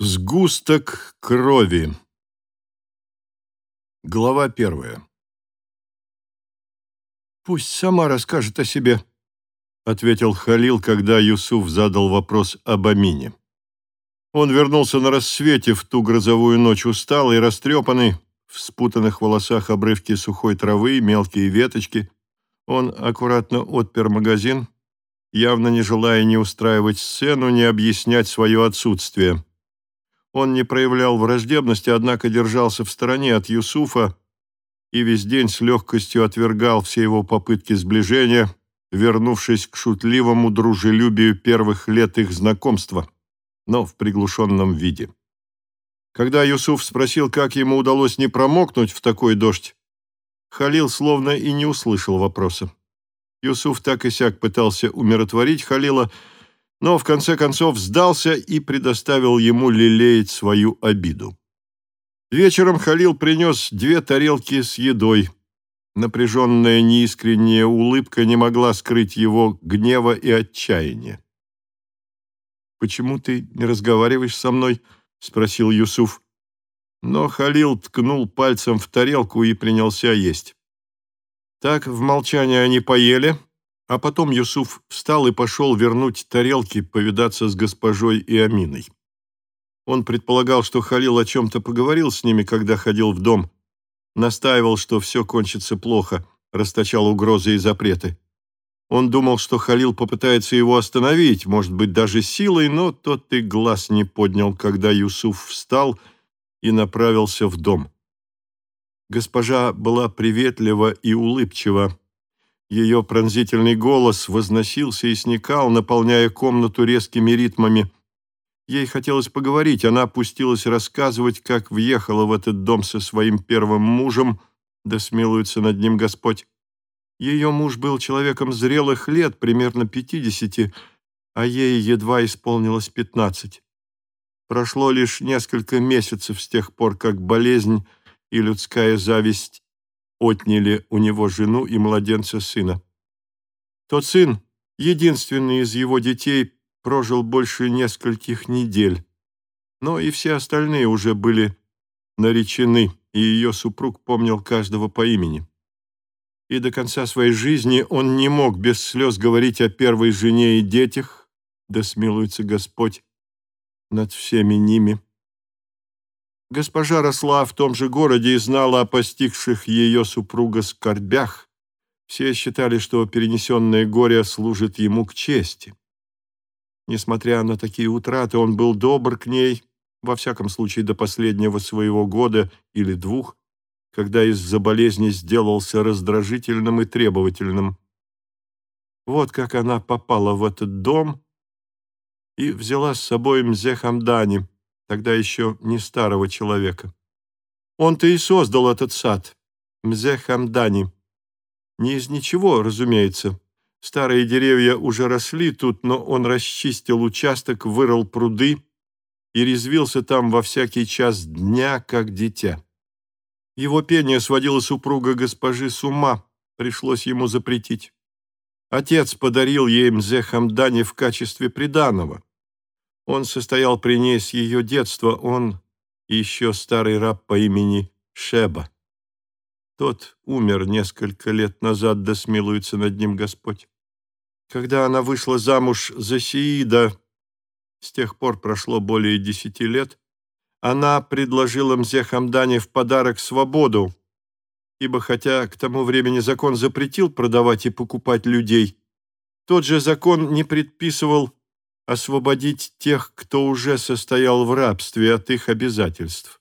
Сгусток крови. Глава первая. «Пусть сама расскажет о себе», — ответил Халил, когда Юсуф задал вопрос об Амине. Он вернулся на рассвете в ту грозовую ночь усталый, растрепанный, в спутанных волосах обрывки сухой травы, мелкие веточки. Он аккуратно отпер магазин, явно не желая ни устраивать сцену, ни объяснять свое отсутствие. Он не проявлял враждебности, однако держался в стороне от Юсуфа и весь день с легкостью отвергал все его попытки сближения, вернувшись к шутливому дружелюбию первых лет их знакомства, но в приглушенном виде. Когда Юсуф спросил, как ему удалось не промокнуть в такой дождь, Халил словно и не услышал вопроса. Юсуф так и сяк пытался умиротворить Халила, но в конце концов сдался и предоставил ему лелеять свою обиду. Вечером Халил принес две тарелки с едой. Напряженная неискренняя улыбка не могла скрыть его гнева и отчаяния. «Почему ты не разговариваешь со мной?» — спросил Юсуф. Но Халил ткнул пальцем в тарелку и принялся есть. Так в молчании они поели, а потом Юсуф встал и пошел вернуть тарелки, повидаться с госпожой и Аминой. Он предполагал, что Халил о чем-то поговорил с ними, когда ходил в дом. Настаивал, что все кончится плохо, расточал угрозы и запреты. Он думал, что Халил попытается его остановить, может быть, даже силой, но тот и глаз не поднял, когда Юсуф встал и направился в дом. Госпожа была приветлива и улыбчива, ее пронзительный голос возносился и сникал, наполняя комнату резкими ритмами. Ей хотелось поговорить, она опустилась рассказывать, как въехала в этот дом со своим первым мужем, да смилуется над ним Господь. Ее муж был человеком зрелых лет, примерно пятидесяти, а ей едва исполнилось пятнадцать. Прошло лишь несколько месяцев с тех пор, как болезнь и людская зависть отняли у него жену и младенца сына. Тот сын, единственный из его детей, прожил больше нескольких недель, но и все остальные уже были наречены, и ее супруг помнил каждого по имени. И до конца своей жизни он не мог без слез говорить о первой жене и детях, да смилуется Господь над всеми ними. Госпожа росла в том же городе и знала о постигших ее супруга скорбях. Все считали, что перенесенное горе служит ему к чести. Несмотря на такие утраты, он был добр к ней, во всяком случае до последнего своего года или двух, когда из-за болезни сделался раздражительным и требовательным. Вот как она попала в этот дом и взяла с собой Мзе Хамдани, тогда еще не старого человека. Он-то и создал этот сад, Мзе Хамдани. Не из ничего, разумеется. Старые деревья уже росли тут, но он расчистил участок, вырыл пруды и резвился там во всякий час дня, как дитя. Его пение сводило супруга госпожи с ума, пришлось ему запретить. Отец подарил ей Мзе Хамдани в качестве приданого. Он состоял при ней с ее детства, он еще старый раб по имени Шеба. Тот умер несколько лет назад, да смилуется над ним Господь. Когда она вышла замуж за Сиида, с тех пор прошло более десяти лет, она предложила Мзе Хамдане в подарок свободу, ибо хотя к тому времени закон запретил продавать и покупать людей, тот же закон не предписывал освободить тех, кто уже состоял в рабстве от их обязательств.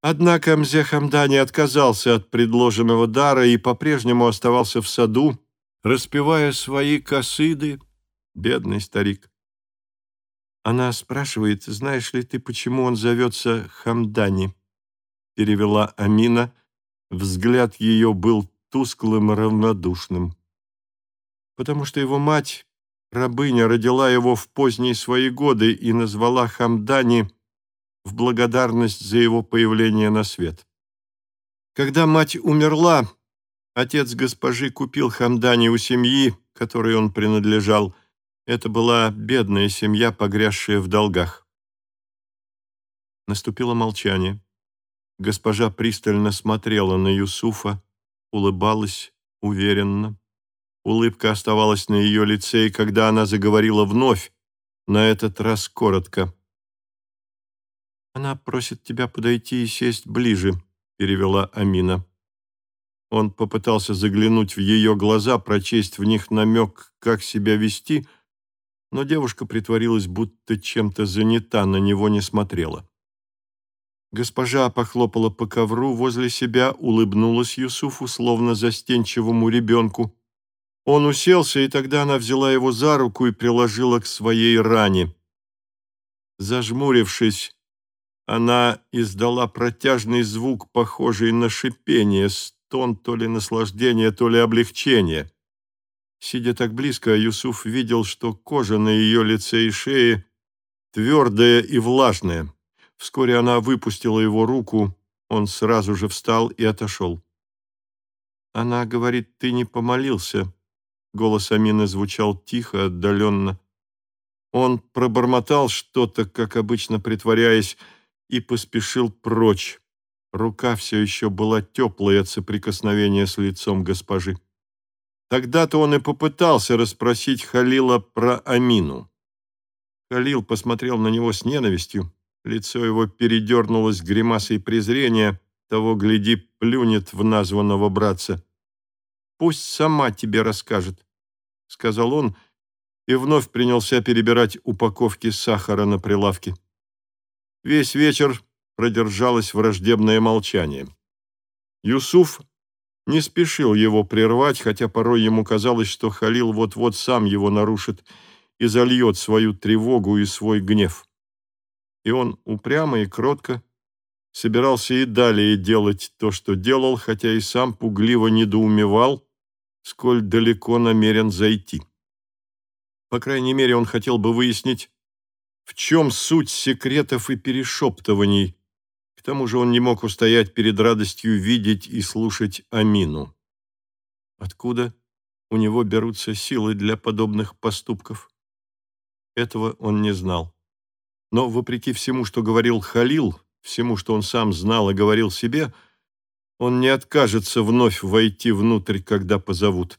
Однако Мзе Хамдани отказался от предложенного дара и по-прежнему оставался в саду, распевая свои косыды, бедный старик. Она спрашивает, знаешь ли ты, почему он зовется Хамдани? Перевела Амина. Взгляд ее был тусклым равнодушным. Потому что его мать Рабыня родила его в поздние свои годы и назвала Хамдани в благодарность за его появление на свет. Когда мать умерла, отец госпожи купил Хамдани у семьи, которой он принадлежал. Это была бедная семья, погрязшая в долгах. Наступило молчание. Госпожа пристально смотрела на Юсуфа, улыбалась уверенно. Улыбка оставалась на ее лице, и когда она заговорила вновь, на этот раз коротко. «Она просит тебя подойти и сесть ближе», — перевела Амина. Он попытался заглянуть в ее глаза, прочесть в них намек, как себя вести, но девушка притворилась, будто чем-то занята, на него не смотрела. Госпожа похлопала по ковру возле себя, улыбнулась Юсуфу, словно застенчивому ребенку. Он уселся, и тогда она взяла его за руку и приложила к своей ране. Зажмурившись, она издала протяжный звук, похожий на шипение, стон то ли наслаждения, то ли облегчения. Сидя так близко, Юсуф видел, что кожа на ее лице и шее твердая и влажная. Вскоре она выпустила его руку, он сразу же встал и отошел. Она говорит, ты не помолился. Голос Амины звучал тихо, отдаленно. Он пробормотал что-то, как обычно притворяясь, и поспешил прочь. Рука все еще была теплой от соприкосновения с лицом госпожи. Тогда-то он и попытался расспросить Халила про Амину. Халил посмотрел на него с ненавистью, Лицо его передернулось гримасой презрения, того, гляди, плюнет в названного братца. «Пусть сама тебе расскажет», — сказал он, и вновь принялся перебирать упаковки сахара на прилавке. Весь вечер продержалось враждебное молчание. Юсуф не спешил его прервать, хотя порой ему казалось, что Халил вот-вот сам его нарушит и зальет свою тревогу и свой гнев и он упрямо и кротко собирался и далее делать то, что делал, хотя и сам пугливо недоумевал, сколь далеко намерен зайти. По крайней мере, он хотел бы выяснить, в чем суть секретов и перешептываний. К тому же он не мог устоять перед радостью видеть и слушать Амину. Откуда у него берутся силы для подобных поступков? Этого он не знал. Но, вопреки всему, что говорил Халил, всему, что он сам знал и говорил себе, он не откажется вновь войти внутрь, когда позовут.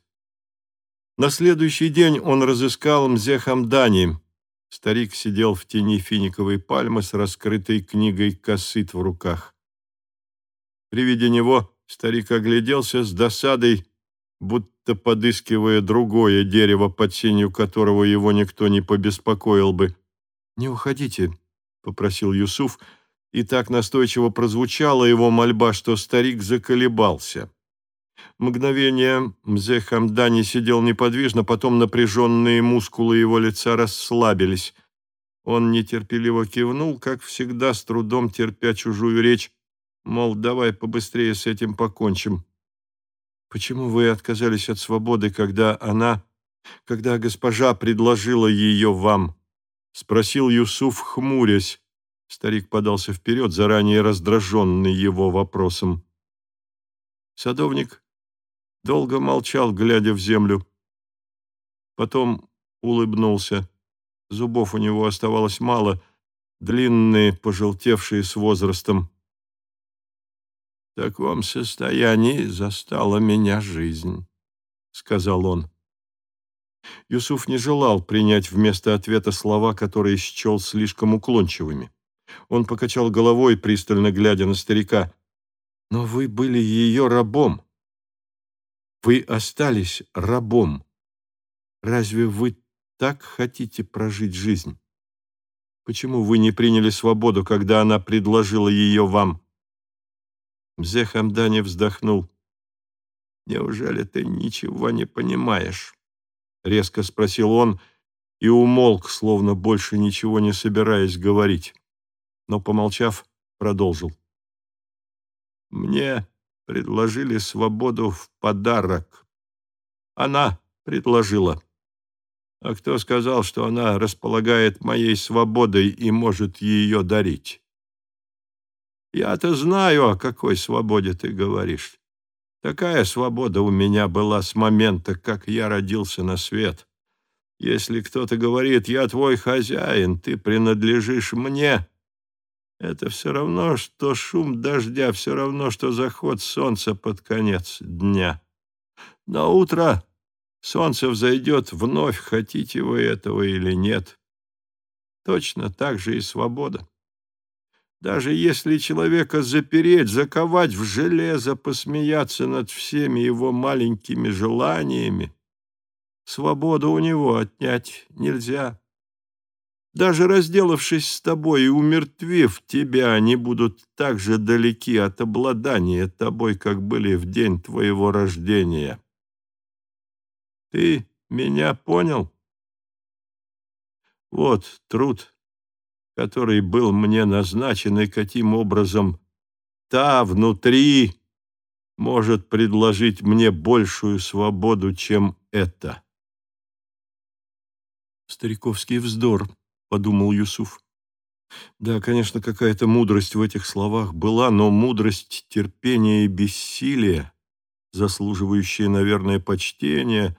На следующий день он разыскал Мзе Хамдани. Старик сидел в тени финиковой пальмы с раскрытой книгой косыт в руках. При виде него старик огляделся с досадой, будто подыскивая другое дерево, под сенью которого его никто не побеспокоил бы. «Не уходите», — попросил Юсуф, и так настойчиво прозвучала его мольба, что старик заколебался. Мгновение Мзе Хамдани сидел неподвижно, потом напряженные мускулы его лица расслабились. Он нетерпеливо кивнул, как всегда, с трудом терпя чужую речь, мол, давай побыстрее с этим покончим. «Почему вы отказались от свободы, когда она, когда госпожа предложила ее вам?» — спросил Юсуф, хмурясь. Старик подался вперед, заранее раздраженный его вопросом. Садовник долго молчал, глядя в землю. Потом улыбнулся. Зубов у него оставалось мало, длинные, пожелтевшие с возрастом. «В таком состоянии застала меня жизнь», — сказал он. Юсуф не желал принять вместо ответа слова, которые счел слишком уклончивыми. Он покачал головой, пристально глядя на старика. «Но вы были ее рабом. Вы остались рабом. Разве вы так хотите прожить жизнь? Почему вы не приняли свободу, когда она предложила ее вам?» Мзе Хамдани вздохнул. «Неужели ты ничего не понимаешь?» — резко спросил он и умолк, словно больше ничего не собираясь говорить. Но, помолчав, продолжил. «Мне предложили свободу в подарок. Она предложила. А кто сказал, что она располагает моей свободой и может ее дарить? Я-то знаю, о какой свободе ты говоришь. Такая свобода у меня была с момента, как я родился на свет. Если кто-то говорит, я твой хозяин, ты принадлежишь мне, Это все равно, что шум дождя, все равно, что заход солнца под конец дня. На утро солнце взойдет вновь, хотите вы этого или нет. Точно так же и свобода. Даже если человека запереть, заковать в железо, посмеяться над всеми его маленькими желаниями, свободу у него отнять нельзя. Даже разделавшись с тобой и умертвив тебя, они будут так же далеки от обладания тобой, как были в день твоего рождения. Ты меня понял? Вот труд, который был мне назначен, и каким образом та внутри может предложить мне большую свободу, чем это. Стариковский вздор, подумал Юсуф. Да, конечно, какая-то мудрость в этих словах была, но мудрость терпения и бессилия, заслуживающая, наверное, почтения,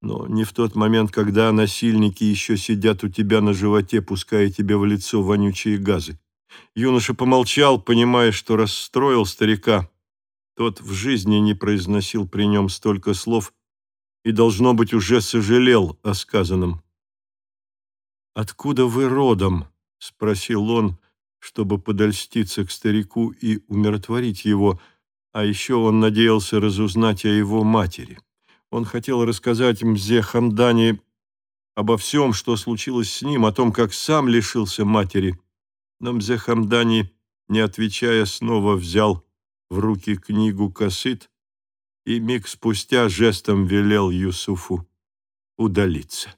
но не в тот момент, когда насильники еще сидят у тебя на животе, пуская тебе в лицо вонючие газы. Юноша помолчал, понимая, что расстроил старика. Тот в жизни не произносил при нем столько слов и, должно быть, уже сожалел о сказанном. «Откуда вы родом?» — спросил он, чтобы подольститься к старику и умиротворить его, а еще он надеялся разузнать о его матери. Он хотел рассказать Мзе Хамдани обо всем, что случилось с ним, о том, как сам лишился матери. Но Мзе Хамдани, не отвечая, снова взял в руки книгу «Косыт» и миг спустя жестом велел Юсуфу удалиться.